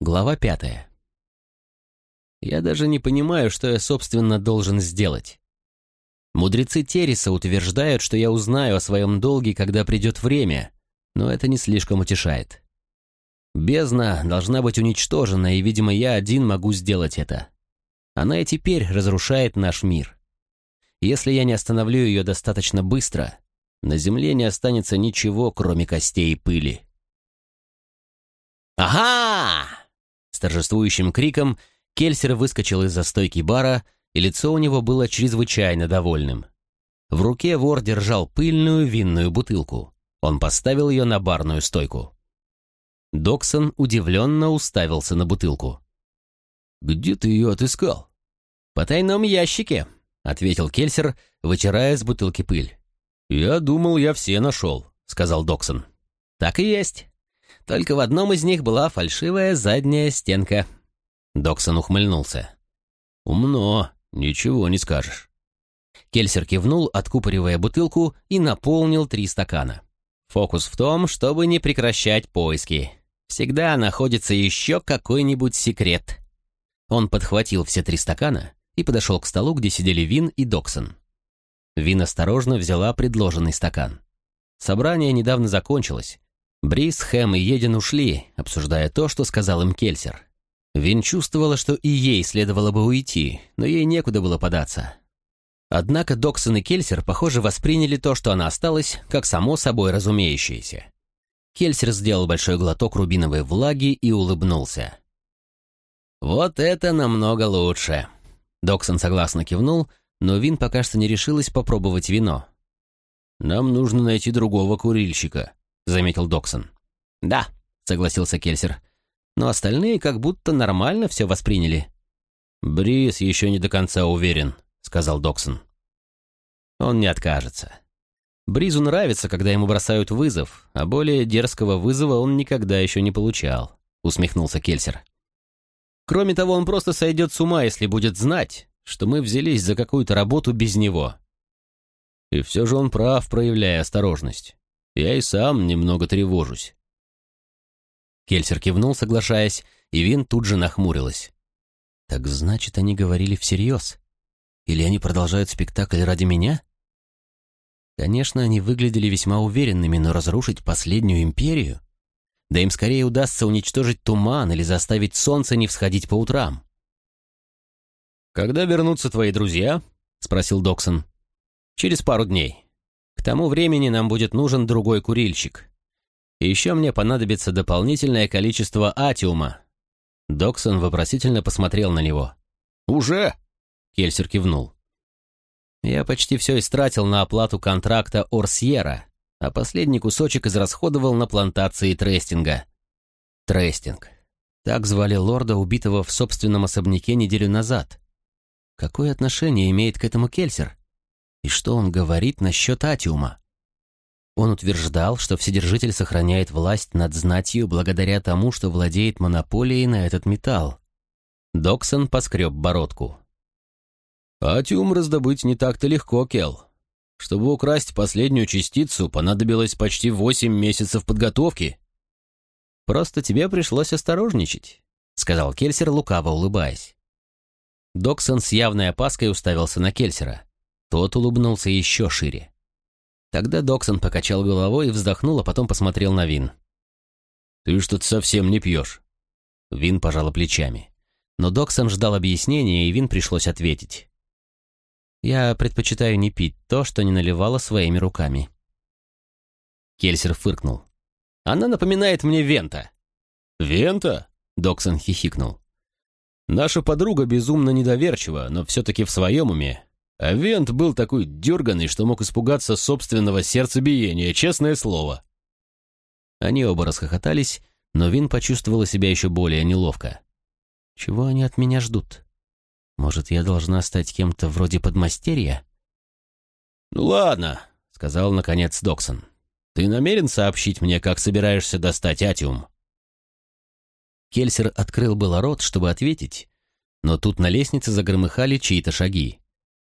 Глава пятая. Я даже не понимаю, что я, собственно, должен сделать. Мудрецы Тереса утверждают, что я узнаю о своем долге, когда придет время, но это не слишком утешает. Бездна должна быть уничтожена, и, видимо, я один могу сделать это. Она и теперь разрушает наш мир. Если я не остановлю ее достаточно быстро, на Земле не останется ничего, кроме костей и пыли. «Ага!» С торжествующим криком Кельсер выскочил из-за стойки бара, и лицо у него было чрезвычайно довольным. В руке вор держал пыльную винную бутылку. Он поставил ее на барную стойку. Доксон удивленно уставился на бутылку. «Где ты ее отыскал?» «По тайном ящике», — ответил Кельсер, вытирая с бутылки пыль. «Я думал, я все нашел», — сказал Доксон. «Так и есть. Только в одном из них была фальшивая задняя стенка. Доксон ухмыльнулся. «Умно, ничего не скажешь». Кельсер кивнул, откупоривая бутылку, и наполнил три стакана. Фокус в том, чтобы не прекращать поиски. Всегда находится еще какой-нибудь секрет. Он подхватил все три стакана и подошел к столу, где сидели Вин и Доксон. Вин осторожно взяла предложенный стакан. Собрание недавно закончилось, Брис, Хэм и Един ушли, обсуждая то, что сказал им Кельсер. Вин чувствовала, что и ей следовало бы уйти, но ей некуда было податься. Однако Доксон и Кельсер, похоже, восприняли то, что она осталась, как само собой разумеющееся. Кельсер сделал большой глоток рубиновой влаги и улыбнулся. «Вот это намного лучше!» Доксон согласно кивнул, но Вин пока что не решилась попробовать вино. «Нам нужно найти другого курильщика», заметил Доксон. «Да», — согласился Кельсер. «Но остальные как будто нормально все восприняли». «Брис еще не до конца уверен», — сказал Доксон. «Он не откажется. Бризу нравится, когда ему бросают вызов, а более дерзкого вызова он никогда еще не получал», — усмехнулся Кельсер. «Кроме того, он просто сойдет с ума, если будет знать, что мы взялись за какую-то работу без него». И все же он прав, проявляя осторожность. Я и сам немного тревожусь». Кельсер кивнул, соглашаясь, и Вин тут же нахмурилась. «Так значит, они говорили всерьез? Или они продолжают спектакль ради меня?» Конечно, они выглядели весьма уверенными, но разрушить последнюю империю? Да им скорее удастся уничтожить туман или заставить солнце не всходить по утрам. «Когда вернутся твои друзья?» — спросил Доксон. «Через пару дней. К тому времени нам будет нужен другой курильщик. И еще мне понадобится дополнительное количество атиума». Доксон вопросительно посмотрел на него. «Уже?» — Кельсер кивнул. «Я почти все истратил на оплату контракта Орсьера, а последний кусочек израсходовал на плантации Трестинга». Трестинг. Так звали лорда, убитого в собственном особняке неделю назад. Какое отношение имеет к этому Кельсер? И что он говорит насчет Атиума? Он утверждал, что Вседержитель сохраняет власть над знатью благодаря тому, что владеет монополией на этот металл. Доксон поскреб бородку. «Атиум раздобыть не так-то легко, Кел. Чтобы украсть последнюю частицу, понадобилось почти восемь месяцев подготовки». «Просто тебе пришлось осторожничать», — сказал Кельсер, лукаво улыбаясь. Доксон с явной опаской уставился на Кельсера. Тот улыбнулся еще шире. Тогда Доксон покачал головой и вздохнул, а потом посмотрел на Вин. «Ты что-то совсем не пьешь». Вин пожала плечами. Но Доксон ждал объяснения, и Вин пришлось ответить. «Я предпочитаю не пить то, что не наливала своими руками». Кельсер фыркнул. «Она напоминает мне Вента». «Вента?» — Доксон хихикнул. «Наша подруга безумно недоверчива, но все-таки в своем уме. А Вент был такой дерганный, что мог испугаться собственного сердцебиения, честное слово. Они оба расхохотались, но Вин почувствовала себя еще более неловко. Чего они от меня ждут? Может, я должна стать кем-то вроде подмастерья? «Ну ладно», — сказал наконец Доксон. «Ты намерен сообщить мне, как собираешься достать Атиум?» Кельсер открыл было рот, чтобы ответить, но тут на лестнице загромыхали чьи-то шаги.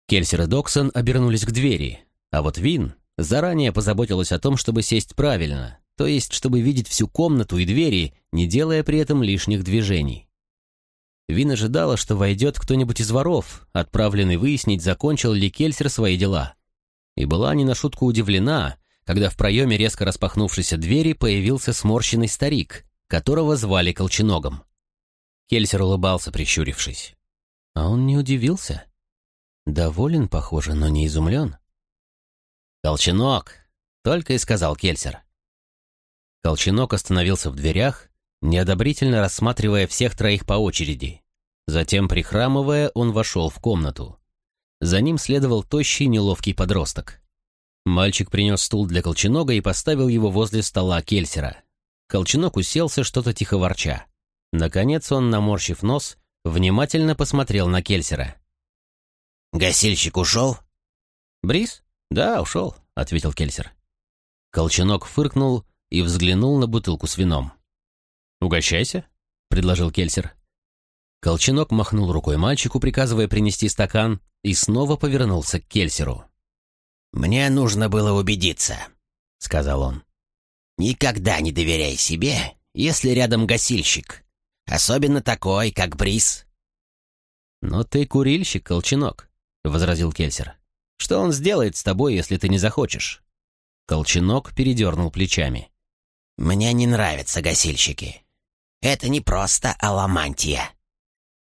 Кельсер и Доксон обернулись к двери, а вот Вин заранее позаботилась о том, чтобы сесть правильно, то есть чтобы видеть всю комнату и двери, не делая при этом лишних движений. Вин ожидала, что войдет кто-нибудь из воров, отправленный выяснить, закончил ли Кельсер свои дела. И была не на шутку удивлена, когда в проеме резко распахнувшейся двери появился сморщенный старик, которого звали Колченогом. Кельсер улыбался, прищурившись. А он не удивился. Доволен, похоже, но не изумлен. «Колченок!» — только и сказал Кельсер. Колченок остановился в дверях, неодобрительно рассматривая всех троих по очереди. Затем, прихрамывая, он вошел в комнату. За ним следовал тощий неловкий подросток. Мальчик принес стул для Колченога и поставил его возле стола Кельсера. Колченок уселся, что-то тихо ворча. Наконец он, наморщив нос, внимательно посмотрел на Кельсера. «Гасильщик ушел?» «Брис? Да, ушел», — ответил Кельсер. Колченок фыркнул и взглянул на бутылку с вином. «Угощайся», — предложил Кельсер. Колченок махнул рукой мальчику, приказывая принести стакан, и снова повернулся к Кельсеру. «Мне нужно было убедиться», — сказал он. «Никогда не доверяй себе, если рядом гасильщик, особенно такой, как Брис». «Но ты курильщик, Колченок», — возразил Кельсер. «Что он сделает с тобой, если ты не захочешь?» Колченок передернул плечами. «Мне не нравятся гасильщики. Это не просто аламантия.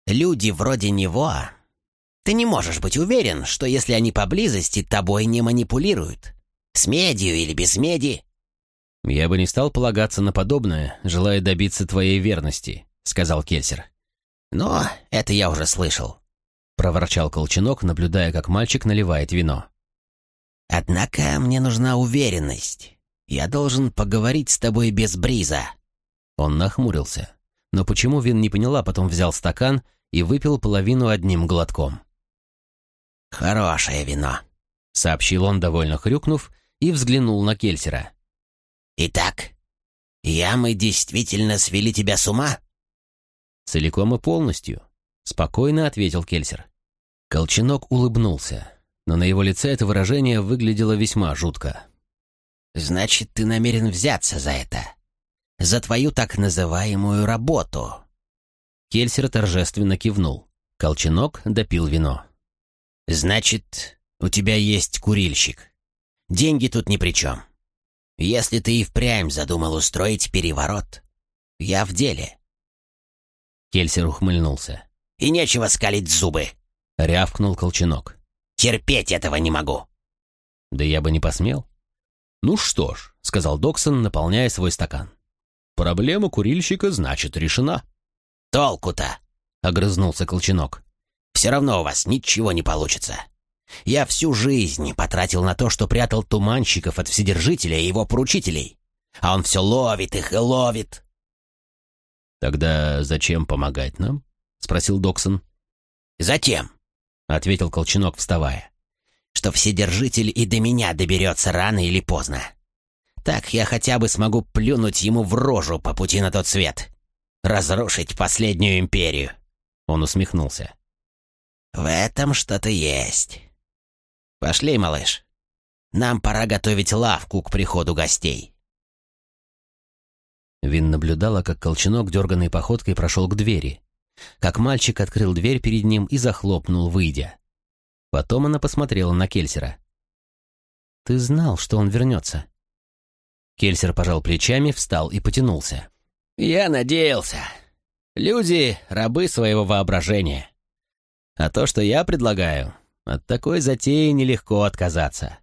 Люди вроде него... Ты не можешь быть уверен, что если они поблизости, тобой не манипулируют. С медью или без меди». «Я бы не стал полагаться на подобное, желая добиться твоей верности», — сказал Кельсер. «Но это я уже слышал», — проворчал Колченок, наблюдая, как мальчик наливает вино. «Однако мне нужна уверенность. Я должен поговорить с тобой без бриза». Он нахмурился. Но почему Вин не поняла, потом взял стакан и выпил половину одним глотком. «Хорошее вино», — сообщил он, довольно хрюкнув, и взглянул на Кельсера. «Итак, ямы действительно свели тебя с ума?» «Целиком и полностью», — спокойно ответил Кельсер. Колченок улыбнулся, но на его лице это выражение выглядело весьма жутко. «Значит, ты намерен взяться за это? За твою так называемую работу?» Кельсер торжественно кивнул. Колченок допил вино. «Значит, у тебя есть курильщик. Деньги тут ни при чем. Если ты и впрямь задумал устроить переворот, я в деле. Кельсер ухмыльнулся. «И нечего скалить зубы!» — рявкнул Колченок. «Терпеть этого не могу!» «Да я бы не посмел». «Ну что ж», — сказал Доксон, наполняя свой стакан. «Проблема курильщика, значит, решена». «Толку-то!» — огрызнулся Колченок. «Все равно у вас ничего не получится. Я всю жизнь потратил на то, что прятал туманщиков от Вседержителя и его поручителей. А он все ловит их и ловит. «Тогда зачем помогать нам?» — спросил Доксон. «Затем», — ответил Колченок, вставая, «что Вседержитель и до меня доберется рано или поздно. Так я хотя бы смогу плюнуть ему в рожу по пути на тот свет. Разрушить последнюю империю». Он усмехнулся. «В этом что-то есть. Пошли, малыш. Нам пора готовить лавку к приходу гостей». Вин наблюдала, как Колченок дерганной походкой прошел к двери, как мальчик открыл дверь перед ним и захлопнул, выйдя. Потом она посмотрела на Кельсера. «Ты знал, что он вернется?» Кельсер пожал плечами, встал и потянулся. «Я надеялся. Люди — рабы своего воображения. А то, что я предлагаю, от такой затеи нелегко отказаться.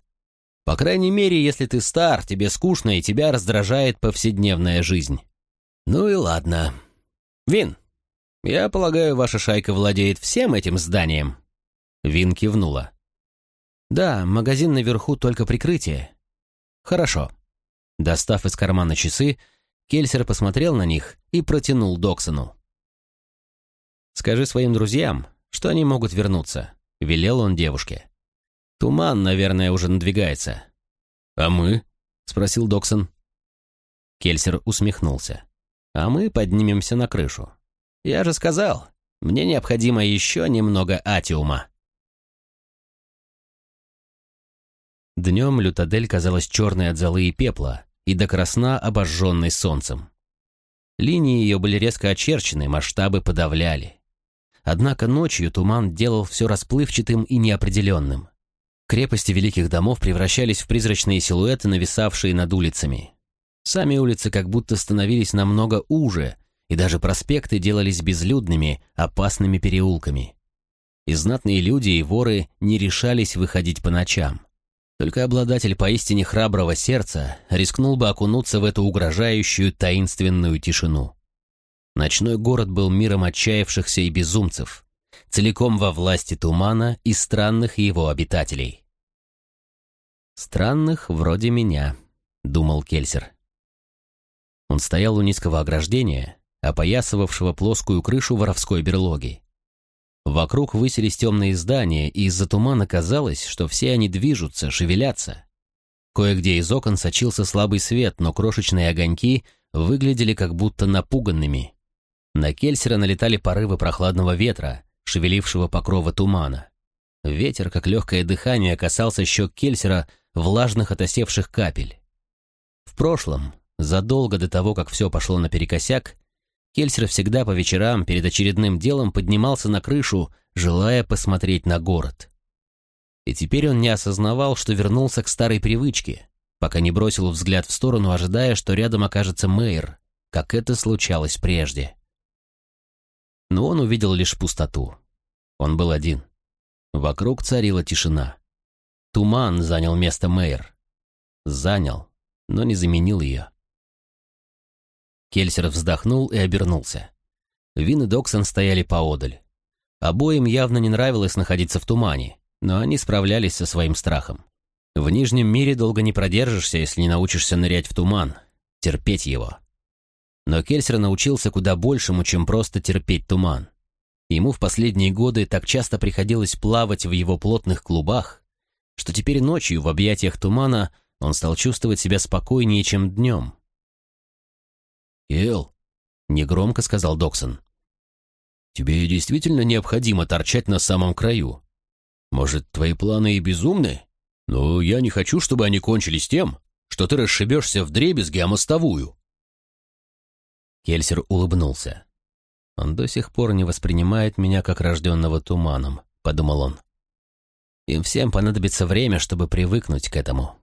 По крайней мере, если ты стар, тебе скучно и тебя раздражает повседневная жизнь. Ну и ладно. Вин, я полагаю, ваша шайка владеет всем этим зданием?» Вин кивнула. «Да, магазин наверху только прикрытие». «Хорошо». Достав из кармана часы, Кельсер посмотрел на них и протянул Доксону. «Скажи своим друзьям, что они могут вернуться», — велел он девушке. Туман, наверное, уже надвигается. А мы? спросил Доксон. Кельсер усмехнулся. А мы поднимемся на крышу. Я же сказал, мне необходимо еще немного атиума. Днем Лютадель казалась черной от золы и пепла, и до красна обожженной солнцем. Линии ее были резко очерчены, масштабы подавляли. Однако ночью туман делал все расплывчатым и неопределенным. Крепости великих домов превращались в призрачные силуэты, нависавшие над улицами. Сами улицы как будто становились намного уже, и даже проспекты делались безлюдными, опасными переулками. И знатные люди и воры не решались выходить по ночам. Только обладатель поистине храброго сердца рискнул бы окунуться в эту угрожающую таинственную тишину. Ночной город был миром отчаявшихся и безумцев, целиком во власти тумана и странных его обитателей. «Странных вроде меня», — думал Кельсер. Он стоял у низкого ограждения, опоясывавшего плоскую крышу воровской берлоги. Вокруг высились темные здания, и из-за тумана казалось, что все они движутся, шевелятся. Кое-где из окон сочился слабый свет, но крошечные огоньки выглядели как будто напуганными. На Кельсера налетали порывы прохладного ветра, шевелившего покрова тумана. Ветер, как легкое дыхание, касался щек Кельсера влажных отосевших капель. В прошлом, задолго до того, как все пошло наперекосяк, Кельсер всегда по вечерам перед очередным делом поднимался на крышу, желая посмотреть на город. И теперь он не осознавал, что вернулся к старой привычке, пока не бросил взгляд в сторону, ожидая, что рядом окажется Мэйр, как это случалось прежде. Но он увидел лишь пустоту. Он был один. Вокруг царила тишина. Туман занял место Мэйр. Занял, но не заменил ее. Кельсер вздохнул и обернулся. Вин и Доксон стояли поодаль. Обоим явно не нравилось находиться в тумане, но они справлялись со своим страхом. В Нижнем мире долго не продержишься, если не научишься нырять в туман, терпеть его. Но Кельсер научился куда большему, чем просто терпеть туман. Ему в последние годы так часто приходилось плавать в его плотных клубах, что теперь ночью в объятиях тумана он стал чувствовать себя спокойнее, чем днем. «Эл», — негромко сказал Доксон, — «тебе действительно необходимо торчать на самом краю. Может, твои планы и безумны? Но я не хочу, чтобы они кончились тем, что ты расшибешься в дребезги о мостовую». Кельсер улыбнулся. «Он до сих пор не воспринимает меня как рожденного туманом», — подумал он. «Им всем понадобится время, чтобы привыкнуть к этому».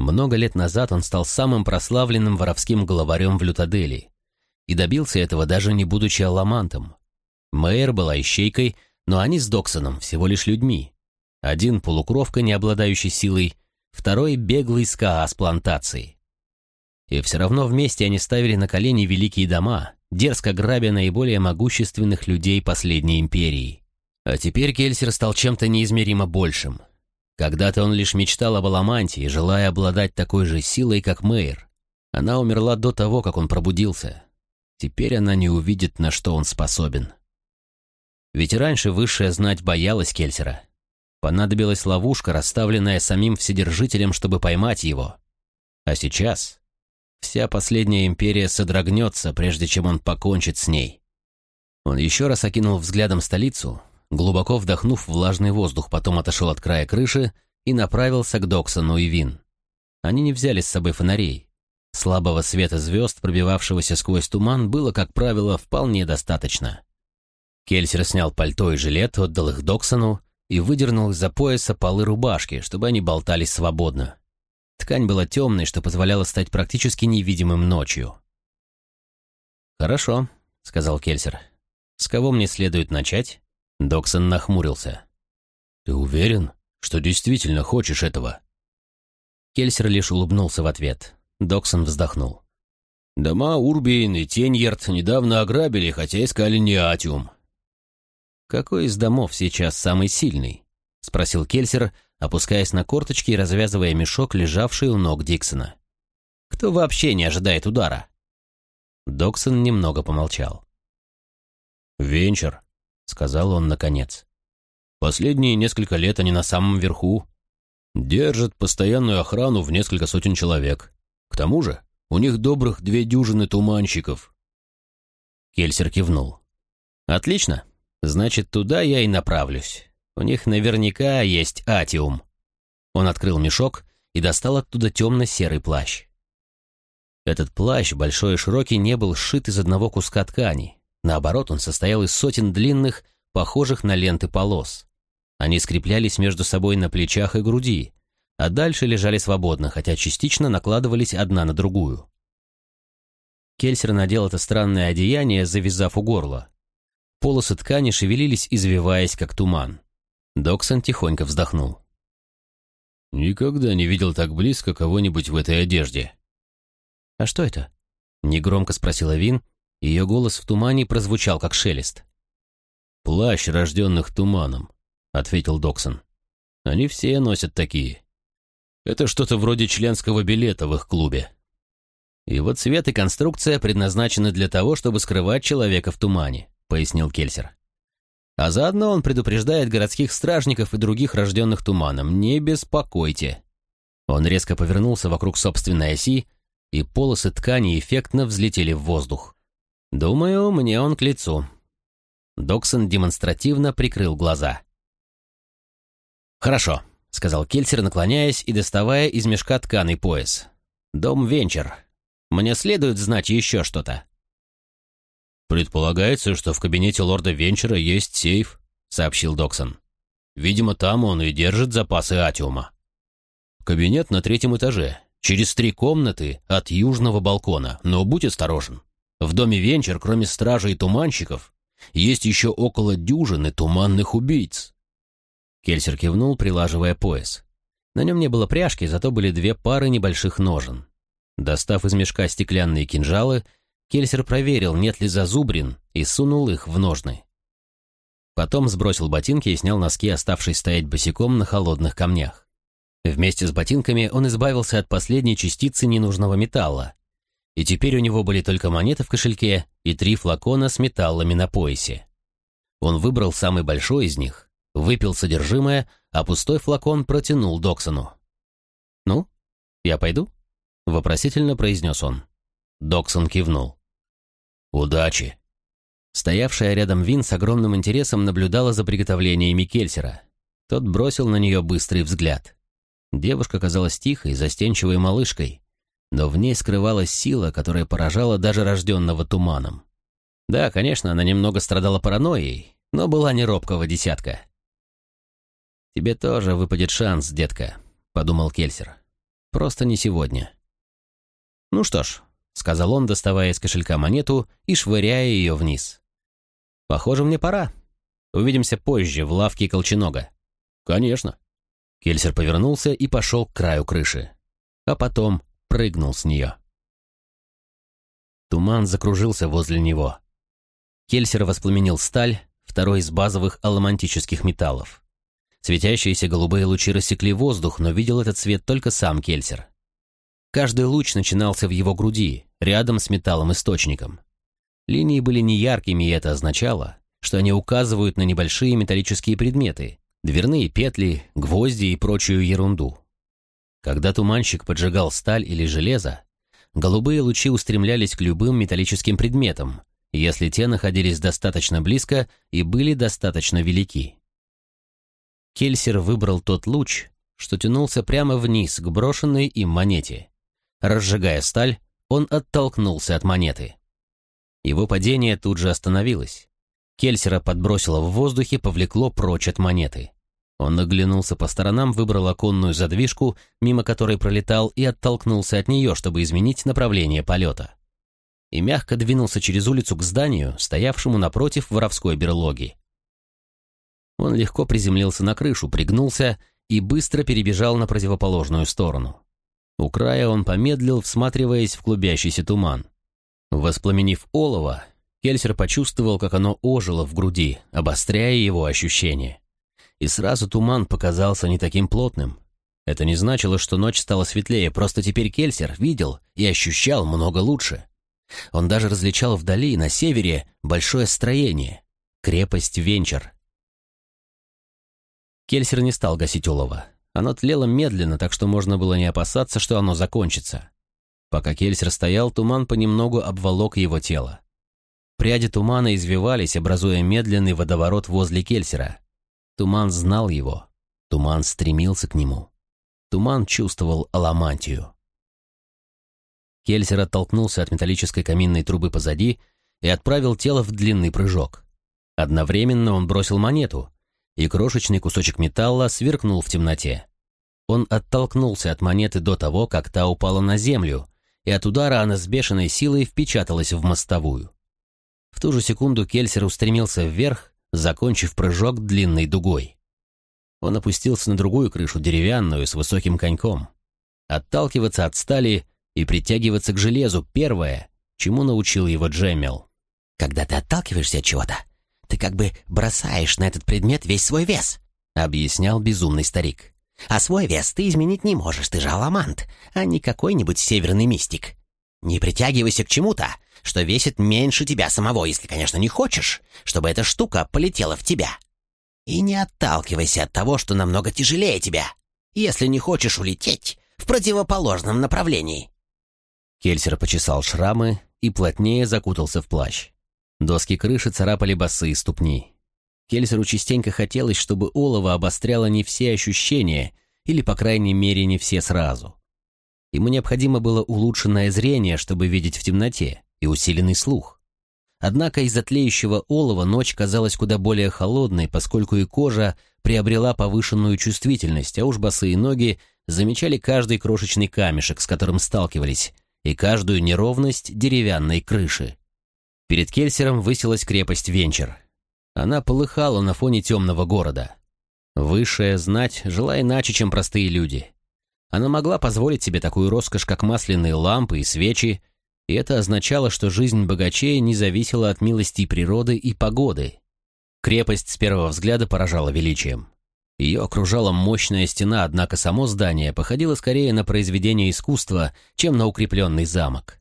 Много лет назад он стал самым прославленным воровским главарем в Лютадели и добился этого даже не будучи аламантом. Мэйр была ищейкой, но они с Доксоном всего лишь людьми. Один полукровка, не обладающий силой, второй беглый скаа с плантацией. И все равно вместе они ставили на колени великие дома, дерзко грабя наиболее могущественных людей последней империи. А теперь Кельсер стал чем-то неизмеримо большим — когда-то он лишь мечтал об Аламанте, желая обладать такой же силой, как Мэйр. Она умерла до того, как он пробудился. Теперь она не увидит, на что он способен. Ведь раньше высшая знать боялась Кельсера. Понадобилась ловушка, расставленная самим Вседержителем, чтобы поймать его. А сейчас вся последняя империя содрогнется, прежде чем он покончит с ней. Он еще раз окинул взглядом столицу, глубоко вдохнув влажный воздух, потом отошел от края крыши и направился к Доксону и Вин. Они не взяли с собой фонарей. Слабого света звезд, пробивавшегося сквозь туман, было, как правило, вполне достаточно. Кельсер снял пальто и жилет, отдал их Доксону и выдернул из-за пояса полы рубашки, чтобы они болтались свободно. Ткань была темной, что позволяло стать практически невидимым ночью. «Хорошо», — сказал Кельсер. «С кого мне следует начать?» Доксон нахмурился. «Ты уверен, что действительно хочешь этого?» Кельсер лишь улыбнулся в ответ. Доксон вздохнул. «Дома Урбейн и Теньерт недавно ограбили, хотя искали не Атиум». «Какой из домов сейчас самый сильный?» — спросил Кельсер, опускаясь на корточки и развязывая мешок, лежавший у ног Диксона. «Кто вообще не ожидает удара?» Доксон немного помолчал. «Венчер», сказал он наконец. Последние несколько лет они на самом верху. Держат постоянную охрану в несколько сотен человек. К тому же у них добрых две дюжины туманщиков. Кельсер кивнул. «Отлично. Значит, туда я и направлюсь. У них наверняка есть атиум». Он открыл мешок и достал оттуда темно-серый плащ. Этот плащ, большой и широкий, не был сшит из одного куска ткани. Наоборот, он состоял из сотен длинных, похожих на ленты полос. Они скреплялись между собой на плечах и груди, а дальше лежали свободно, хотя частично накладывались одна на другую. Кельсер надел это странное одеяние, завязав у горла. Полосы ткани шевелились, извиваясь, как туман. Доксон тихонько вздохнул. «Никогда не видел так близко кого-нибудь в этой одежде». «А что это?» — негромко спросила Вин, ее голос в тумане прозвучал, как шелест. «Плащ, рожденных туманом», — ответил Доксон. «Они все носят такие. Это что-то вроде членского билета в их клубе». «Его цвет и конструкция предназначены для того, чтобы скрывать человека в тумане», — пояснил Кельсер. «А заодно он предупреждает городских стражников и других рожденных туманом. Не беспокойте». Он резко повернулся вокруг собственной оси, и полосы ткани эффектно взлетели в воздух. «Думаю, мне он к лицу». Доксон демонстративно прикрыл глаза. «Хорошо», — сказал Кельсер, наклоняясь и доставая из мешка тканый пояс. «Дом Венчер. Мне следует знать еще что-то». «Предполагается, что в кабинете лорда Венчера есть сейф», — сообщил Доксон. «Видимо, там он и держит запасы атиума». «Кабинет на третьем этаже, через три комнаты от южного балкона, но будь осторожен. В доме Венчер, кроме стражей и туманщиков, есть еще около дюжины туманных убийц». Кельсер кивнул, прилаживая пояс. На нем не было пряжки, зато были две пары небольших ножен. Достав из мешка стеклянные кинжалы, Кельсер проверил, нет ли зазубрин, и сунул их в ножны. Потом сбросил ботинки и снял носки, оставшись стоять босиком на холодных камнях. Вместе с ботинками он избавился от последней частицы ненужного металла. И теперь у него были только монеты в кошельке и три флакона с металлами на поясе. Он выбрал самый большой из них, выпил содержимое, а пустой флакон протянул Доксону. «Ну, я пойду?» — вопросительно произнес он. Доксон кивнул. «Удачи!» Стоявшая рядом Вин с огромным интересом наблюдала за приготовлениями Кельсера. Тот бросил на нее быстрый взгляд. Девушка казалась тихой, застенчивой малышкой, но в ней скрывалась сила, которая поражала даже рожденного туманом. Да, конечно, она немного страдала паранойей, но была не робкого десятка. «Тебе тоже выпадет шанс, детка», — подумал Кельсер. «Просто не сегодня». «Ну что ж, — сказал он, доставая из кошелька монету и швыряя ее вниз. «Похоже, мне пора. Увидимся позже в лавке Колченога». «Конечно». Кельсер повернулся и пошел к краю крыши, а потом прыгнул с нее. Туман закружился возле него. Кельсер воспламенил сталь, второй из базовых аламантических металлов. Светящиеся голубые лучи рассекли воздух, но видел этот свет только сам Кельсер. Каждый луч начинался в его груди, рядом с металлом-источником. Линии были неяркими, и это означало, что они указывают на небольшие металлические предметы, дверные петли, гвозди и прочую ерунду. Когда туманщик поджигал сталь или железо, голубые лучи устремлялись к любым металлическим предметам, если те находились достаточно близко и были достаточно велики. Кельсер выбрал тот луч, что тянулся прямо вниз к брошенной им монете. Разжигая сталь, он оттолкнулся от монеты. Его падение тут же остановилось. Кельсера подбросило в воздухе, повлекло прочь от монеты. Он наглянулся по сторонам, выбрал оконную задвижку, мимо которой пролетал, и оттолкнулся от нее, чтобы изменить направление полета. И мягко двинулся через улицу к зданию, стоявшему напротив воровской берлоги. Он легко приземлился на крышу, пригнулся и быстро перебежал на противоположную сторону. У края он помедлил, всматриваясь в клубящийся туман. Воспламенив олово, Кельсер почувствовал, как оно ожило в груди, обостряя его ощущения. И сразу туман показался не таким плотным. Это не значило, что ночь стала светлее, просто теперь Кельсер видел и ощущал много лучше. Он даже различал вдали, на севере, большое строение — крепость Венчер. Кельсер не стал гасить олово. Оно тлело медленно, так что можно было не опасаться, что оно закончится. Пока Кельсер стоял, туман понемногу обволок его тело. Пряди тумана извивались, образуя медленный водоворот возле Кельсера. Туман знал его. Туман стремился к нему. Туман чувствовал аламантию. Кельсер оттолкнулся от металлической каминной трубы позади и отправил тело в длинный прыжок. Одновременно он бросил монету, и крошечный кусочек металла сверкнул в темноте. Он оттолкнулся от монеты до того, как та упала на землю, и от удара она с бешеной силой впечаталась в мостовую. В ту же секунду Кельсер устремился вверх, закончив прыжок длинной дугой. Он опустился на другую крышу, деревянную, с высоким коньком. Отталкиваться от стали и притягиваться к железу — первое, чему научил его Джеммел. «Когда ты отталкиваешься от чего-то, ты как бы бросаешь на этот предмет весь свой вес», — объяснял безумный старик. «А свой вес ты изменить не можешь, ты же аламант, а не какой-нибудь северный мистик. Не притягивайся к чему-то, что весит меньше тебя самого, если, конечно, не хочешь, чтобы эта штука полетела в тебя. И не отталкивайся от того, что намного тяжелее тебя, если не хочешь улететь в противоположном направлении». Кельсер почесал шрамы и плотнее закутался в плащ. Доски крыши царапали босые ступни. Кельсеру частенько хотелось, чтобы олово обостряло не все ощущения, или, по крайней мере, не все сразу. Ему необходимо было улучшенное зрение, чтобы видеть в темноте, и усиленный слух. Однако из-за тлеющего олова ночь казалась куда более холодной, поскольку и кожа приобрела повышенную чувствительность, а уж босые ноги замечали каждый крошечный камешек, с которым сталкивались, и каждую неровность деревянной крыши. Перед Кельсером высилась крепость Венчер. Она полыхала на фоне темного города. Высшая знать жила иначе, чем простые люди. Она могла позволить себе такую роскошь, как масляные лампы и свечи, и это означало, что жизнь богачей не зависела от милости природы и погоды. Крепость с первого взгляда поражала величием. Ее окружала мощная стена, однако само здание походило скорее на произведение искусства, чем на укрепленный замок.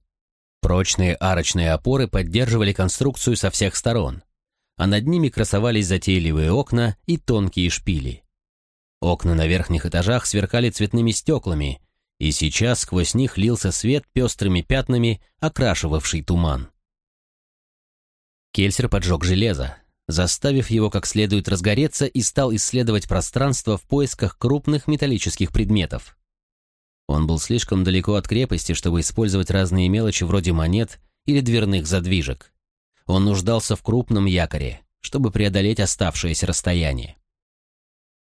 Прочные арочные опоры поддерживали конструкцию со всех сторон, а над ними красовались затейливые окна и тонкие шпили. Окна на верхних этажах сверкали цветными стеклами, и сейчас сквозь них лился свет пестрыми пятнами, окрашивавший туман. Кельсер поджег железо, заставив его как следует разгореться и стал исследовать пространство в поисках крупных металлических предметов. Он был слишком далеко от крепости, чтобы использовать разные мелочи вроде монет или дверных задвижек. Он нуждался в крупном якоре, чтобы преодолеть оставшееся расстояние.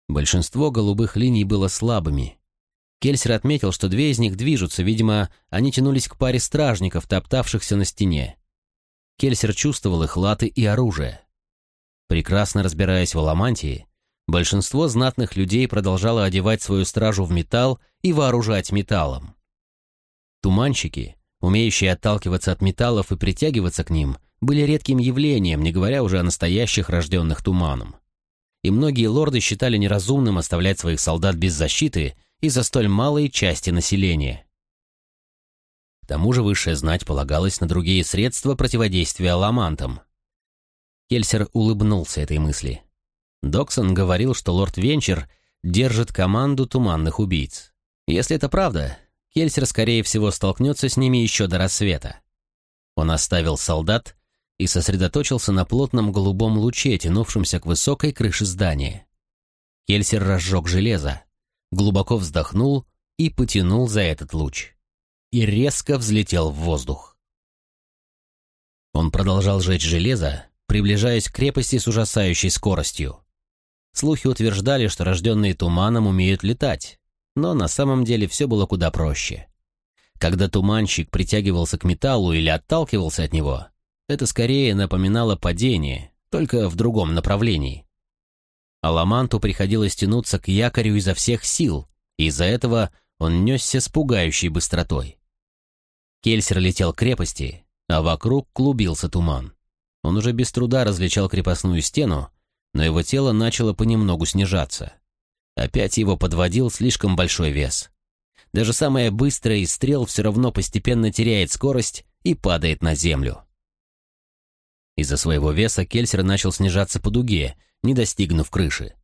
Большинство голубых линий было слабыми. Кельсер отметил, что две из них движутся, видимо, они тянулись к паре стражников, топтавшихся на стене. Кельсер чувствовал их латы и оружие. Прекрасно разбираясь в аламантии, Большинство знатных людей продолжало одевать свою стражу в металл и вооружать металлом. Туманщики, умеющие отталкиваться от металлов и притягиваться к ним, были редким явлением, не говоря уже о настоящих рожденных туманом. И многие лорды считали неразумным оставлять своих солдат без защиты из-за столь малой части населения. К тому же высшая знать полагалась на другие средства противодействия ламантам. Кельсер улыбнулся этой мысли. Доксон говорил, что лорд Венчер держит команду туманных убийц. Если это правда, Кельсер, скорее всего, столкнется с ними еще до рассвета. Он оставил солдат и сосредоточился на плотном голубом луче, тянувшемся к высокой крыше здания. Кельсер разжег железо, глубоко вздохнул и потянул за этот луч. И резко взлетел в воздух. Он продолжал жечь железо, приближаясь к крепости с ужасающей скоростью. Слухи утверждали, что рожденные туманом умеют летать, но на самом деле все было куда проще. Когда туманщик притягивался к металлу или отталкивался от него, это скорее напоминало падение, только в другом направлении. Аламанту приходилось тянуться к якорю изо всех сил, и из-за этого он несся с пугающей быстротой. Кельсер летел к крепости, а вокруг клубился туман. Он уже без труда различал крепостную стену, но его тело начало понемногу снижаться. Опять его подводил слишком большой вес. Даже самая быстрая из стрел все равно постепенно теряет скорость и падает на землю. Из-за своего веса Кельсер начал снижаться по дуге, не достигнув крыши.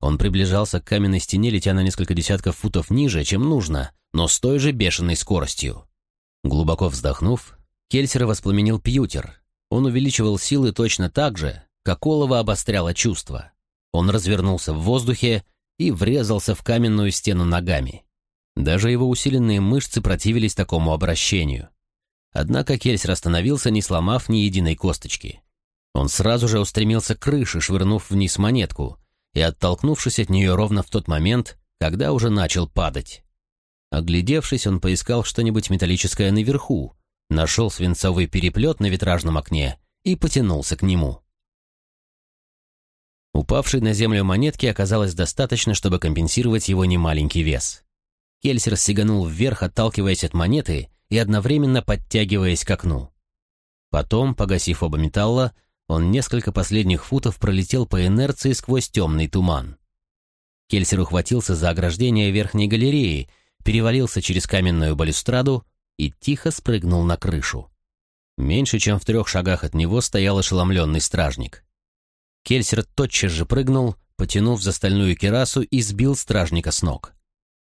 Он приближался к каменной стене, летя на несколько десятков футов ниже, чем нужно, но с той же бешеной скоростью. Глубоко вздохнув, Кельсер воспламенил пьютер. Он увеличивал силы точно так же, как олово обостряло чувства. Он развернулся в воздухе и врезался в каменную стену ногами. Даже его усиленные мышцы противились такому обращению. Однако Кельсер остановился, не сломав ни единой косточки. Он сразу же устремился к крыше, швырнув вниз монетку, и оттолкнувшись от нее ровно в тот момент, когда уже начал падать. Оглядевшись, он поискал что-нибудь металлическое наверху, нашел свинцовый переплет на витражном окне и потянулся к нему. Упавшей на землю монетки оказалось достаточно, чтобы компенсировать его немаленький вес. Кельсер сиганул вверх, отталкиваясь от монеты и одновременно подтягиваясь к окну. Потом, погасив оба металла, он несколько последних футов пролетел по инерции сквозь темный туман. Кельсер ухватился за ограждение верхней галереи, перевалился через каменную балюстраду и тихо спрыгнул на крышу. Меньше чем в трех шагах от него стоял ошеломленный стражник. Кельсер тотчас же прыгнул, потянув за стальную керасу и сбил стражника с ног.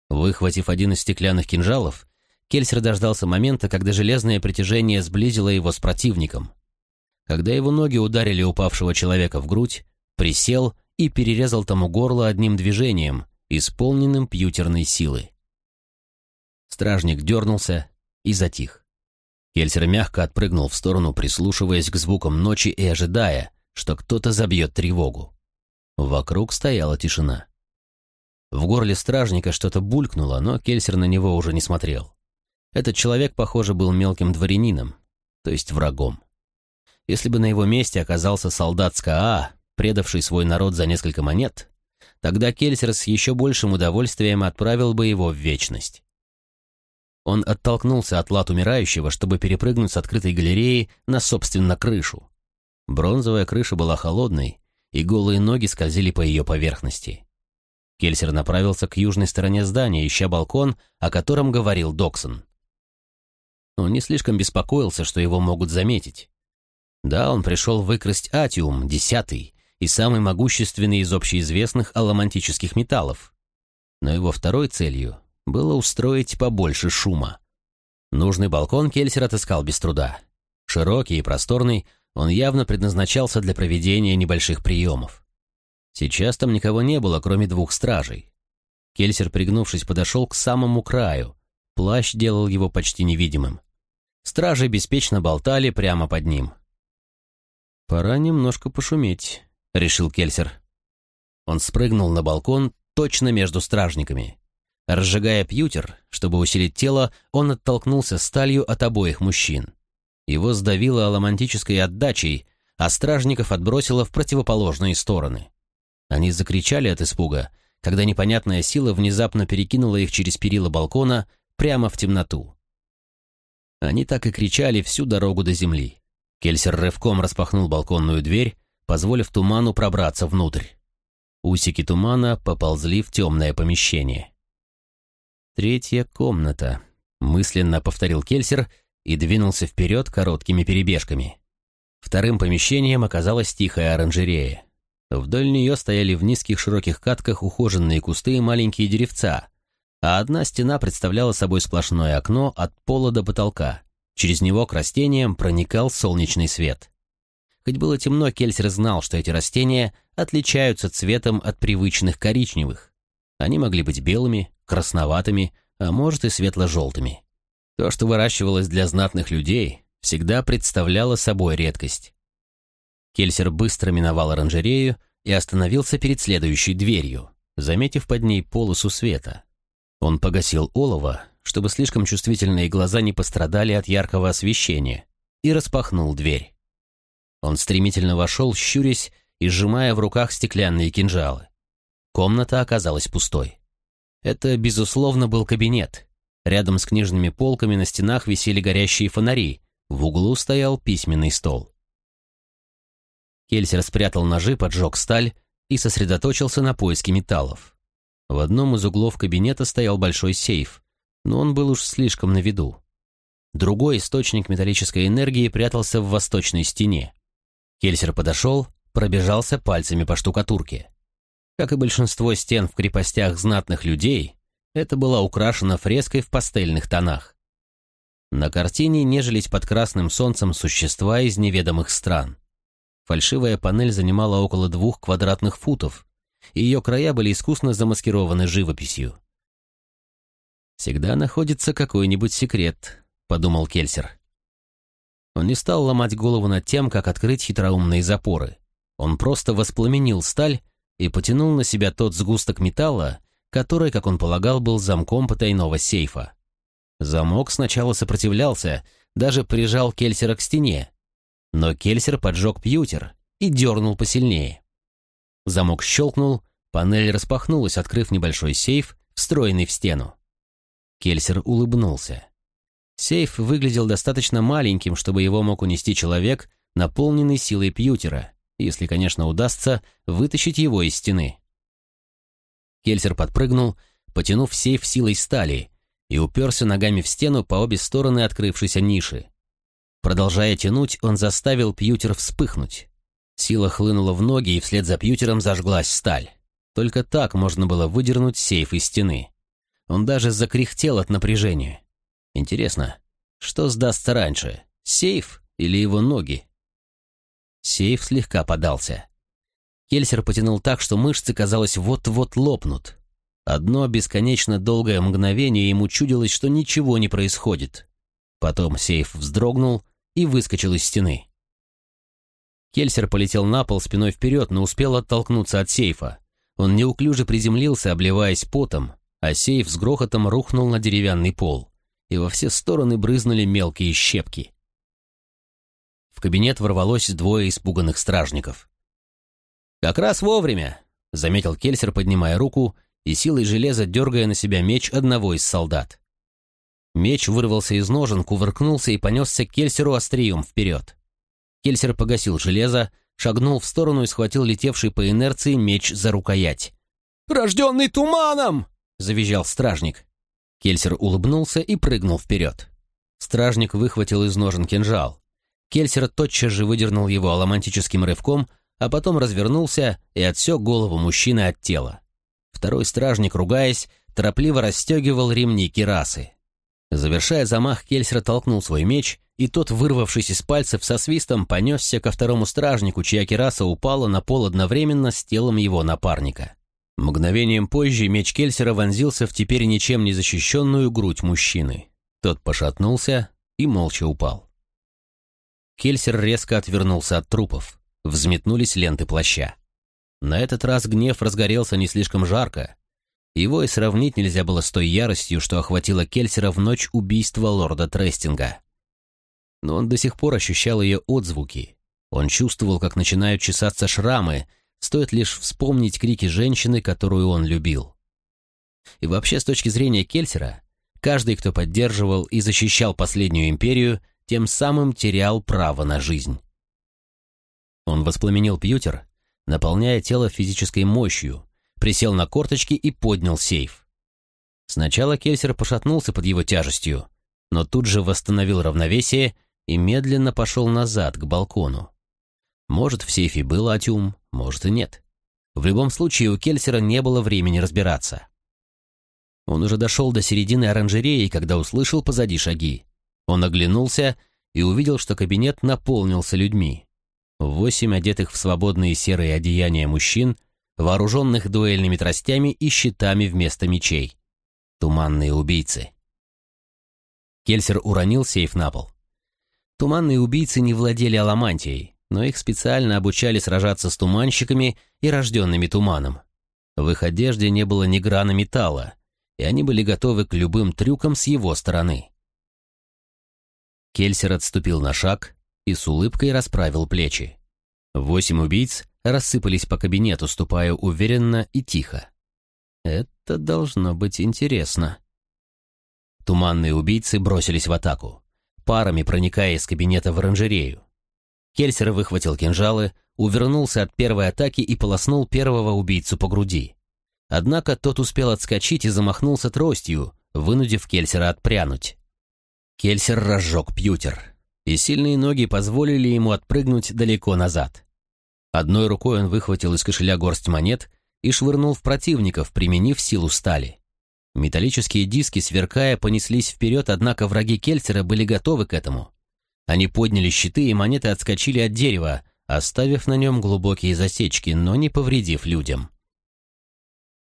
Выхватив один из стеклянных кинжалов, Кельсер дождался момента, когда железное притяжение сблизило его с противником. Когда его ноги ударили упавшего человека в грудь, присел и перерезал тому горло одним движением, исполненным пьютерной силы. Стражник дернулся и затих. Кельсер мягко отпрыгнул в сторону, прислушиваясь к звукам ночи и ожидая, что кто-то забьет тревогу. Вокруг стояла тишина. В горле стражника что-то булькнуло, но Кельсер на него уже не смотрел. Этот человек, похоже, был мелким дворянином, то есть врагом. Если бы на его месте оказался солдат СКА, предавший свой народ за несколько монет, тогда Кельсер с еще большим удовольствием отправил бы его в вечность. Он оттолкнулся от лад умирающего, чтобы перепрыгнуть с открытой галереи на, собственно, крышу. Бронзовая крыша была холодной, и голые ноги скользили по ее поверхности. Кельсер направился к южной стороне здания, ища балкон, о котором говорил Доксон. Он не слишком беспокоился, что его могут заметить. Да, он пришел выкрасть атиум, десятый, и самый могущественный из общеизвестных аломантических металлов. Но его второй целью было устроить побольше шума. Нужный балкон Кельсер отыскал без труда. Широкий и просторный, он явно предназначался для проведения небольших приемов. Сейчас там никого не было, кроме двух стражей. Кельсер, пригнувшись, подошел к самому краю. Плащ делал его почти невидимым. Стражи беспечно болтали прямо под ним. «Пора немножко пошуметь», — решил Кельсер. Он спрыгнул на балкон точно между стражниками. Разжигая пьютер, чтобы усилить тело, он оттолкнулся сталью от обоих мужчин. Его сдавило аламантической отдачей, а стражников отбросило в противоположные стороны. Они закричали от испуга, когда непонятная сила внезапно перекинула их через перила балкона прямо в темноту. Они так и кричали всю дорогу до земли. Кельсер рывком распахнул балконную дверь, позволив туману пробраться внутрь. Усики тумана поползли в темное помещение. «Третья комната», — мысленно повторил Кельсер и двинулся вперед короткими перебежками. Вторым помещением оказалась тихая оранжерея. Вдоль нее стояли в низких широких катках ухоженные кусты и маленькие деревца, а одна стена представляла собой сплошное окно от пола до потолка. Через него к растениям проникал солнечный свет. Хоть было темно, Кельсер знал, что эти растения отличаются цветом от привычных коричневых. Они могли быть белыми, красноватыми, а может и светло-желтыми. То, что выращивалось для знатных людей, всегда представляло собой редкость. Кельсер быстро миновал оранжерею и остановился перед следующей дверью, заметив под ней полосу света. Он погасил олово, чтобы слишком чувствительные глаза не пострадали от яркого освещения, и распахнул дверь. Он стремительно вошел, щурясь и сжимая в руках стеклянные кинжалы. Комната оказалась пустой. Это, безусловно, был кабинет. Рядом с книжными полками на стенах висели горящие фонари, в углу стоял письменный стол. Кельсер спрятал ножи, поджег сталь и сосредоточился на поиске металлов. В одном из углов кабинета стоял большой сейф, но он был уж слишком на виду. Другой источник металлической энергии прятался в восточной стене. Кельсер подошел, пробежался пальцами по штукатурке. Как и большинство стен в крепостях знатных людей, это была украшена фреской в пастельных тонах. На картине нежились под красным солнцем существа из неведомых стран. Фальшивая панель занимала около двух квадратных футов, и ее края были искусно замаскированы живописью. «Всегда находится какой-нибудь секрет», — подумал Кельсер. Он не стал ломать голову над тем, как открыть хитроумные запоры. Он просто воспламенил сталь и потянул на себя тот сгусток металла, который, как он полагал, был замком потайного сейфа. Замок сначала сопротивлялся, даже прижал Кельсера к стене. Но Кельсер поджег пьютер и дернул посильнее. Замок щелкнул, панель распахнулась, открыв небольшой сейф, встроенный в стену. Кельсер улыбнулся. Сейф выглядел достаточно маленьким, чтобы его мог унести человек, наполненный силой пьютера, если, конечно, удастся вытащить его из стены. Кельсер подпрыгнул, потянув сейф силой стали, и уперся ногами в стену по обе стороны открывшейся ниши. Продолжая тянуть, он заставил пьютер вспыхнуть. Сила хлынула в ноги, и вслед за пьютером зажглась сталь. Только так можно было выдернуть сейф из стены. Он даже закряхтел от напряжения. Интересно, что сдастся раньше, сейф или его ноги? Сейф слегка подался. Кельсер потянул так, что мышцы, казалось, вот-вот лопнут. Одно бесконечно долгое мгновение ему чудилось, что ничего не происходит. Потом сейф вздрогнул и выскочил из стены. Кельсер полетел на пол спиной вперед, но успел оттолкнуться от сейфа. Он неуклюже приземлился, обливаясь потом, а сейф с грохотом рухнул на деревянный пол, и во все стороны брызнули мелкие щепки. В кабинет ворвалось двое испуганных стражников. «Как раз вовремя», — заметил Кельсер, поднимая руку и силой железа дергая на себя меч одного из солдат. Меч вырвался из ножен, кувыркнулся и понесся Кельсеру острием вперед. Кельсер погасил железо, шагнул в сторону и схватил летевший по инерции меч за рукоять. «Рожденный туманом!» — завизжал стражник. Кельсер улыбнулся и прыгнул вперед. Стражник выхватил из ножен кинжал. Кельсер тотчас же выдернул его аламантическим рывком, а потом развернулся и отсек голову мужчины от тела. Второй стражник, ругаясь, торопливо расстегивал ремни кирасы. Завершая замах, Кельсер толкнул свой меч, и тот, вырвавшись из пальцев со свистом, понесся ко второму стражнику, чья кираса упала на пол одновременно с телом его напарника. Мгновением позже меч Кельсера вонзился в теперь ничем не защищенную грудь мужчины. Тот пошатнулся и молча упал. Кельсер резко отвернулся от трупов. Взметнулись ленты плаща. На этот раз гнев разгорелся не слишком жарко. Его и сравнить нельзя было с той яростью, что охватила Кельсера в ночь убийства лорда Трестинга. Но он до сих пор ощущал ее отзвуки. Он чувствовал, как начинают чесаться шрамы, стоит лишь вспомнить крики женщины, которую он любил. И вообще, с точки зрения Кельсера, каждый, кто поддерживал и защищал последнюю империю, тем самым терял право на жизнь. Он воспламенил пьютер наполняя тело физической мощью, присел на корточки и поднял сейф. Сначала Кельсер пошатнулся под его тяжестью, но тут же восстановил равновесие и медленно пошел назад, к балкону. Может, в сейфе был атюм, может и нет. В любом случае, у Кельсера не было времени разбираться. Он уже дошел до середины оранжереи, когда услышал позади шаги. Он оглянулся и увидел, что кабинет наполнился людьми. Восемь одетых в свободные серые одеяния мужчин, вооруженных дуэльными тростями и щитами вместо мечей. Туманные убийцы. Кельсер уронил сейф на пол. Туманные убийцы не владели аламантией, но их специально обучали сражаться с туманщиками и рожденными туманом. В их одежде не было ни грана металла, и они были готовы к любым трюкам с его стороны. Кельсер отступил на шаг, и с улыбкой расправил плечи. Восемь убийц рассыпались по кабинету, ступая уверенно и тихо. Это должно быть интересно. Туманные убийцы бросились в атаку, парами проникая из кабинета в оранжерею. Кельсер выхватил кинжалы, увернулся от первой атаки и полоснул первого убийцу по груди. Однако тот успел отскочить и замахнулся тростью, вынудив Кельсера отпрянуть. Кельсер разжег пьютер и сильные ноги позволили ему отпрыгнуть далеко назад. Одной рукой он выхватил из кошеля горсть монет и швырнул в противников, применив силу стали. Металлические диски, сверкая, понеслись вперед, однако враги Кельсера были готовы к этому. Они подняли щиты, и монеты отскочили от дерева, оставив на нем глубокие засечки, но не повредив людям.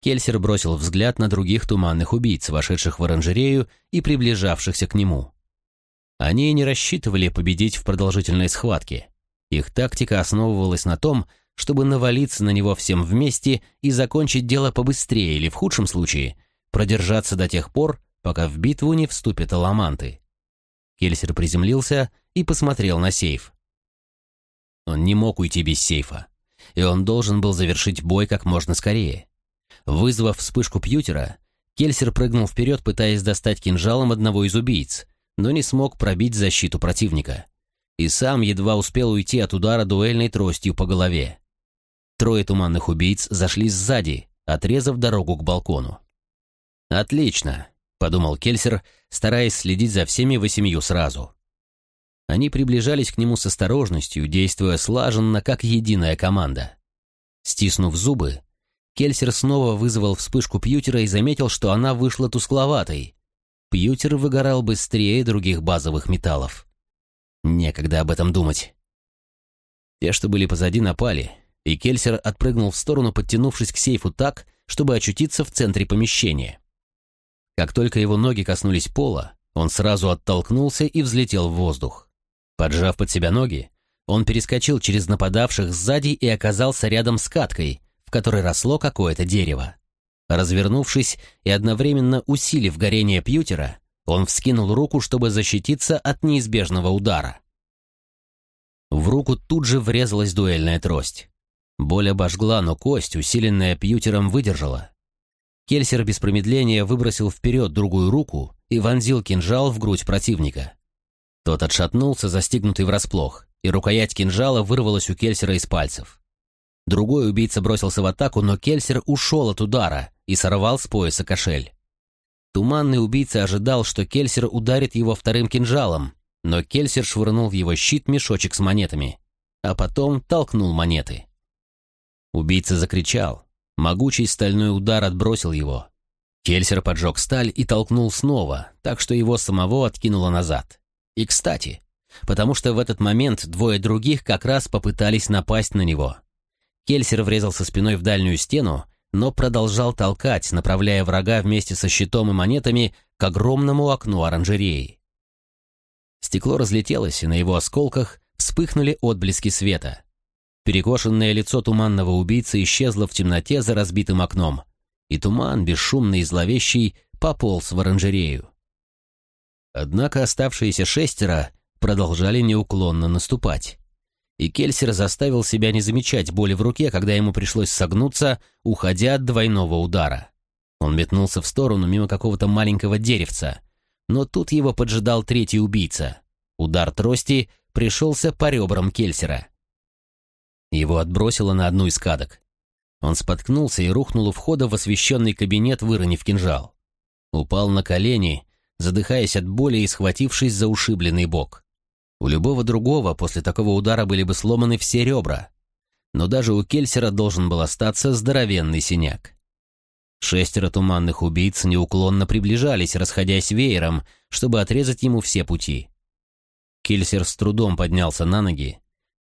Кельсер бросил взгляд на других туманных убийц, вошедших в оранжерею и приближавшихся к нему. Они не рассчитывали победить в продолжительной схватке. Их тактика основывалась на том, чтобы навалиться на него всем вместе и закончить дело побыстрее или, в худшем случае, продержаться до тех пор, пока в битву не вступят аламанты. Кельсер приземлился и посмотрел на сейф. Он не мог уйти без сейфа, и он должен был завершить бой как можно скорее. Вызвав вспышку пьютера, Кельсер прыгнул вперед, пытаясь достать кинжалом одного из убийц, но не смог пробить защиту противника. И сам едва успел уйти от удара дуэльной тростью по голове. Трое туманных убийц зашли сзади, отрезав дорогу к балкону. «Отлично», — подумал Кельсер, стараясь следить за всеми восемью сразу. Они приближались к нему с осторожностью, действуя слаженно, как единая команда. Стиснув зубы, Кельсер снова вызвал вспышку пьютера и заметил, что она вышла тускловатой, Пьютер выгорал быстрее других базовых металлов. Некогда об этом думать. Те, что были позади, напали, и Кельсер отпрыгнул в сторону, подтянувшись к сейфу так, чтобы очутиться в центре помещения. Как только его ноги коснулись пола, он сразу оттолкнулся и взлетел в воздух. Поджав под себя ноги, он перескочил через нападавших сзади и оказался рядом с каткой, в которой росло какое-то дерево. Развернувшись и одновременно усилив горение пьютера, он вскинул руку, чтобы защититься от неизбежного удара. В руку тут же врезалась дуэльная трость. Боль обожгла, но кость, усиленная пьютером, выдержала. Кельсер без промедления выбросил вперед другую руку и вонзил кинжал в грудь противника. Тот отшатнулся, застигнутый врасплох, и рукоять кинжала вырвалась у Кельсера из пальцев. Другой убийца бросился в атаку, но Кельсер ушел от удара и сорвал с пояса кошель. Туманный убийца ожидал, что Кельсер ударит его вторым кинжалом, но Кельсер швырнул в его щит мешочек с монетами, а потом толкнул монеты. Убийца закричал. Могучий стальной удар отбросил его. Кельсер поджег сталь и толкнул снова, так что его самого откинуло назад. И кстати, потому что в этот момент двое других как раз попытались напасть на него — Кельсер врезался спиной в дальнюю стену, но продолжал толкать, направляя врага вместе со щитом и монетами к огромному окну оранжереи. Стекло разлетелось, и на его осколках вспыхнули отблески света. Перекошенное лицо туманного убийцы исчезло в темноте за разбитым окном, и туман, бесшумный и зловещий, пополз в оранжерею. Однако оставшиеся шестеро продолжали неуклонно наступать и Кельсер заставил себя не замечать боли в руке, когда ему пришлось согнуться, уходя от двойного удара. Он метнулся в сторону мимо какого-то маленького деревца, но тут его поджидал третий убийца. Удар трости пришелся по ребрам Кельсера. Его отбросило на одну из кадок. Он споткнулся и рухнул у входа в освещенный кабинет, выронив кинжал. Упал на колени, задыхаясь от боли и схватившись за ушибленный бок. У любого другого после такого удара были бы сломаны все ребра. Но даже у Кельсера должен был остаться здоровенный синяк. Шестеро туманных убийц неуклонно приближались, расходясь веером, чтобы отрезать ему все пути. Кельсер с трудом поднялся на ноги.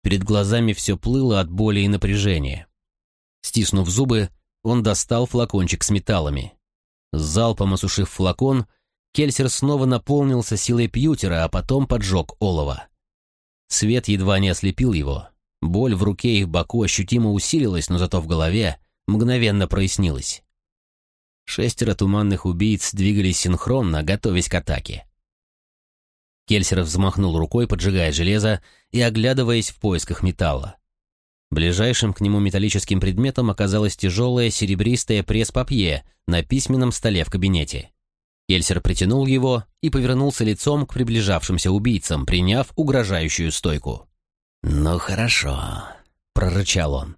Перед глазами все плыло от боли и напряжения. Стиснув зубы, он достал флакончик с металлами. С залпом осушив флакон, Кельсер снова наполнился силой пьютера, а потом поджег олово. Свет едва не ослепил его. Боль в руке и в боку ощутимо усилилась, но зато в голове мгновенно прояснилась. Шестеро туманных убийц двигались синхронно, готовясь к атаке. Кельсер взмахнул рукой, поджигая железо и оглядываясь в поисках металла. Ближайшим к нему металлическим предметом оказалось тяжелое серебристое пресс-папье на письменном столе в кабинете. Кельсер притянул его и повернулся лицом к приближавшимся убийцам, приняв угрожающую стойку. «Ну хорошо», — прорычал он.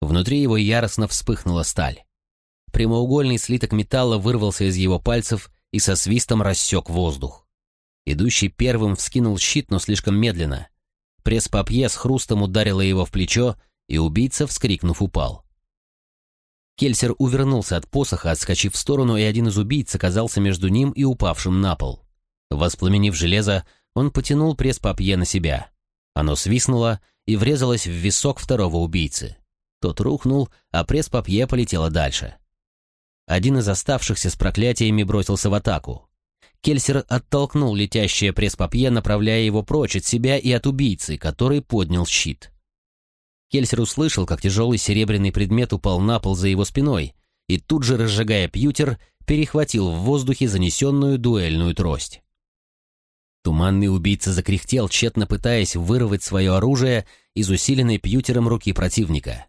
Внутри его яростно вспыхнула сталь. Прямоугольный слиток металла вырвался из его пальцев и со свистом рассек воздух. Идущий первым вскинул щит, но слишком медленно. Пресс-папье с хрустом ударило его в плечо, и убийца, вскрикнув, упал. Кельсер увернулся от посоха, отскочив в сторону, и один из убийц оказался между ним и упавшим на пол. Воспламенив железо, он потянул пресс-папье на себя. Оно свистнуло и врезалось в висок второго убийцы. Тот рухнул, а пресс-папье полетело дальше. один из оставшихся с проклятиями бросился в атаку. Кельсер оттолкнул летящее пресс-папье, направляя его прочь от себя и от убийцы, который поднял щит. Кельсер услышал, как тяжелый серебряный предмет упал на пол за его спиной, и тут же, разжигая пьютер, перехватил в воздухе занесенную дуэльную трость. Туманный убийца закряхтел, тщетно пытаясь вырвать свое оружие из усиленной пьютером руки противника.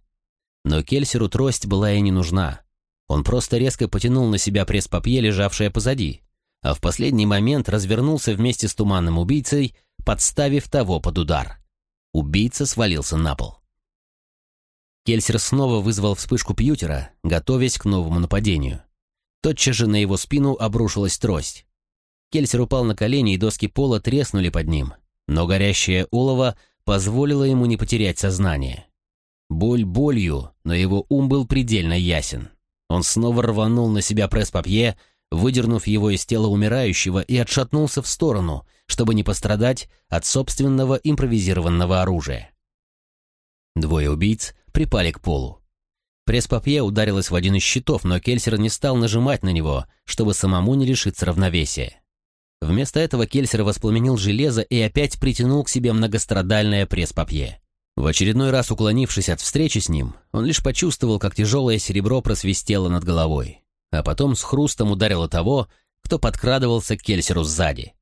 Но Кельсеру трость была и не нужна. Он просто резко потянул на себя пресс-папье, лежавшее позади, а в последний момент развернулся вместе с туманным убийцей, подставив того под удар. Убийца свалился на пол. Кельсер снова вызвал вспышку пьютера, готовясь к новому нападению. Тотчас же на его спину обрушилась трость. Кельсер упал на колени, и доски пола треснули под ним, но горящее олово позволило ему не потерять сознание. Боль болью, но его ум был предельно ясен. Он снова рванул на себя пресс-папье, выдернув его из тела умирающего и отшатнулся в сторону, чтобы не пострадать от собственного импровизированного оружия. Двое убийц припали к полу. Пресс-папье ударилось в один из щитов, но Кельсер не стал нажимать на него, чтобы самому не лишиться равновесия. Вместо этого Кельсер воспламенил железо и опять притянул к себе многострадальное пресс-папье. В очередной раз уклонившись от встречи с ним, он лишь почувствовал, как тяжелое серебро просвистело над головой, а потом с хрустом ударило того, кто подкрадывался к Кельсеру сзади.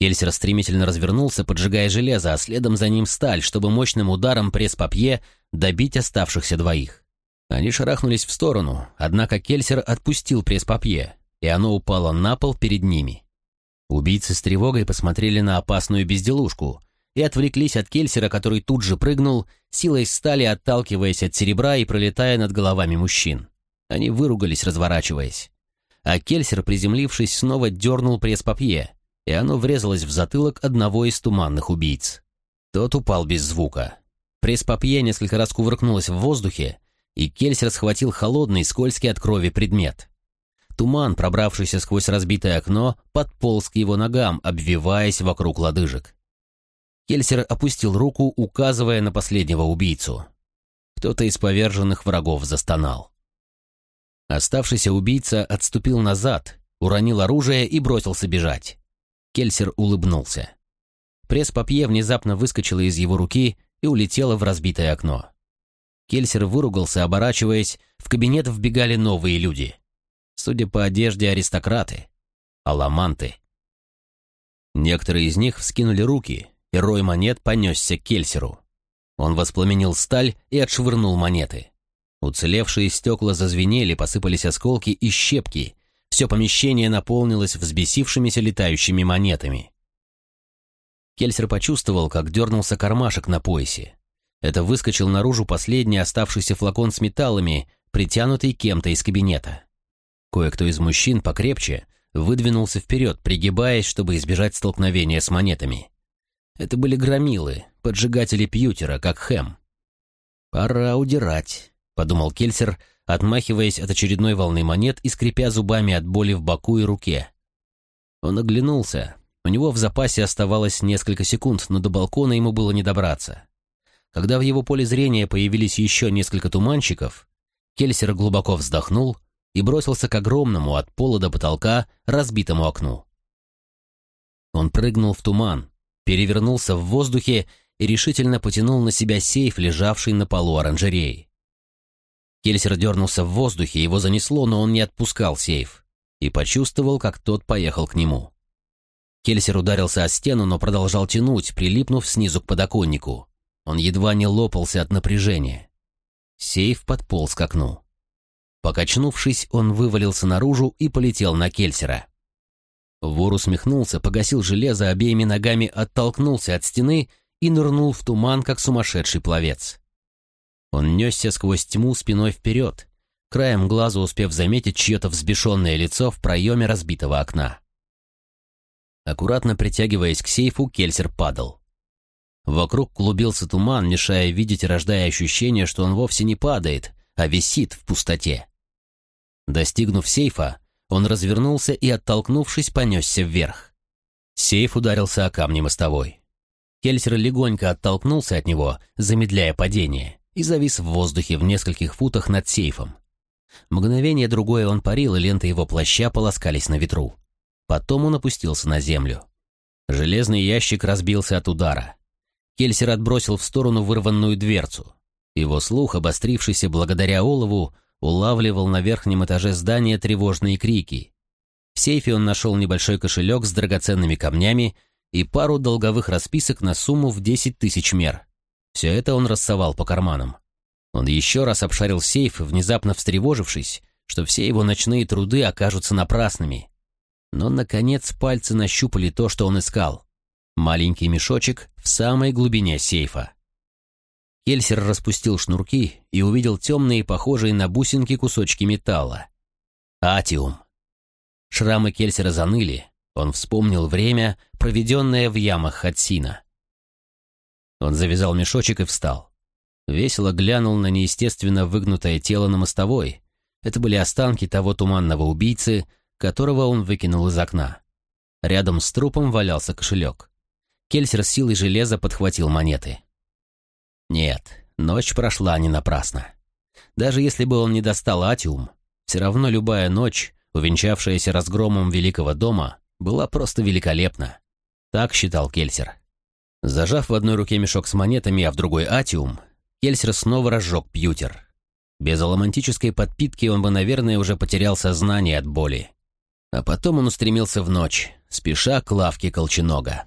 Кельсер стремительно развернулся, поджигая железо, а следом за ним сталь, чтобы мощным ударом пресс-папье добить оставшихся двоих. Они шарахнулись в сторону, однако Кельсер отпустил пресс-папье, и оно упало на пол перед ними. Убийцы с тревогой посмотрели на опасную безделушку, и отвлеклись от Кельсера, который тут же прыгнул, силой стали отталкиваясь от серебра и пролетая над головами мужчин. Они выругались, разворачиваясь. А Кельсер, приземлившись, снова дернул пресс-папье, и оно врезалось в затылок одного из туманных убийц. Тот упал без звука. Пресс-папье несколько раз кувыркнулось в воздухе, и Кельсер схватил холодный, скользкий от крови предмет. Туман, пробравшийся сквозь разбитое окно, подполз к его ногам, обвиваясь вокруг лодыжек. Кельсер опустил руку, указывая на последнего убийцу. Кто-то из поверженных врагов застонал. Оставшийся убийца отступил назад, уронил оружие и бросился бежать. Кельсер улыбнулся. Пресс-папье внезапно выскочила из его руки и улетела в разбитое окно. Кельсер выругался, оборачиваясь, в кабинет вбегали новые люди. Судя по одежде, аристократы. Аламанты. Некоторые из них вскинули руки, и рой монет понесся к Кельсеру. Он воспламенил сталь и отшвырнул монеты. Уцелевшие стекла зазвенели, посыпались осколки и щепки. Все помещение наполнилось взбесившимися летающими монетами. Кельсер почувствовал, как дернулся кармашек на поясе. Это выскочил наружу последний оставшийся флакон с металлами, притянутый кем-то из кабинета. Кое-кто из мужчин покрепче выдвинулся вперед, пригибаясь, чтобы избежать столкновения с монетами. Это были громилы, поджигатели пьютера, как Хэм. «Пора удирать», — подумал Кельсер, отмахиваясь от очередной волны монет и скрипя зубами от боли в боку и руке. Он оглянулся. У него в запасе оставалось несколько секунд, но до балкона ему было не добраться. Когда в его поле зрения появились еще несколько туманщиков, Кельсер глубоко вздохнул и бросился к огромному от пола до потолка разбитому окну. Он прыгнул в туман, перевернулся в воздухе и решительно потянул на себя сейф, лежавший на полу оранжереи. Кельсер дернулся в воздухе, его занесло, но он не отпускал сейф и почувствовал, как тот поехал к нему. Кельсер ударился о стену, но продолжал тянуть, прилипнув снизу к подоконнику. Он едва не лопался от напряжения. Сейф подполз к окну. Покачнувшись, он вывалился наружу и полетел на Кельсера. Вор усмехнулся, погасил железо обеими ногами, оттолкнулся от стены и нырнул в туман, как сумасшедший пловец. Он несся сквозь тьму спиной вперед, краем глаза успев заметить чье-то взбешенное лицо в проеме разбитого окна. Аккуратно притягиваясь к сейфу, Кельсер падал. Вокруг клубился туман, мешая видеть и рождая ощущение, что он вовсе не падает, а висит в пустоте. Достигнув сейфа, он развернулся и, оттолкнувшись, понесся вверх. Сейф ударился о камни мостовой. Кельсер легонько оттолкнулся от него, замедляя падение, и завис в воздухе в нескольких футах над сейфом. Мгновение другое он парил, и ленты его плаща полоскались на ветру. Потом он опустился на землю. Железный ящик разбился от удара. Кельсер отбросил в сторону вырванную дверцу. Его слух, обострившийся благодаря олову, улавливал на верхнем этаже здания тревожные крики. В сейфе он нашел небольшой кошелек с драгоценными камнями и пару долговых расписок на сумму в 10 тысяч мер. Все это он рассовал по карманам. Он еще раз обшарил сейф, внезапно встревожившись, что все его ночные труды окажутся напрасными. Но, наконец, пальцы нащупали то, что он искал. Маленький мешочек в самой глубине сейфа. Кельсер распустил шнурки и увидел темные, похожие на бусинки кусочки металла. Атиум. Шрамы Кельсера заныли, он вспомнил время, проведенное в ямах Хатсина. Он завязал мешочек и встал. Весело глянул на неестественно выгнутое тело на мостовой. Это были останки того туманного убийцы, которого он выкинул из окна. Рядом с трупом валялся кошелек. Кельсер с силой железа подхватил монеты. Нет, ночь прошла не напрасно. Даже если бы он не достал Атиум, все равно любая ночь, увенчавшаяся разгромом Великого дома, была просто великолепна. Так считал Кельсер. Зажав в одной руке мешок с монетами, а в другой Атиум, Кельсер снова разжег пьютер. Без аломантической подпитки он бы, наверное, уже потерял сознание от боли. А потом он устремился в ночь, спеша к лавке Колченога.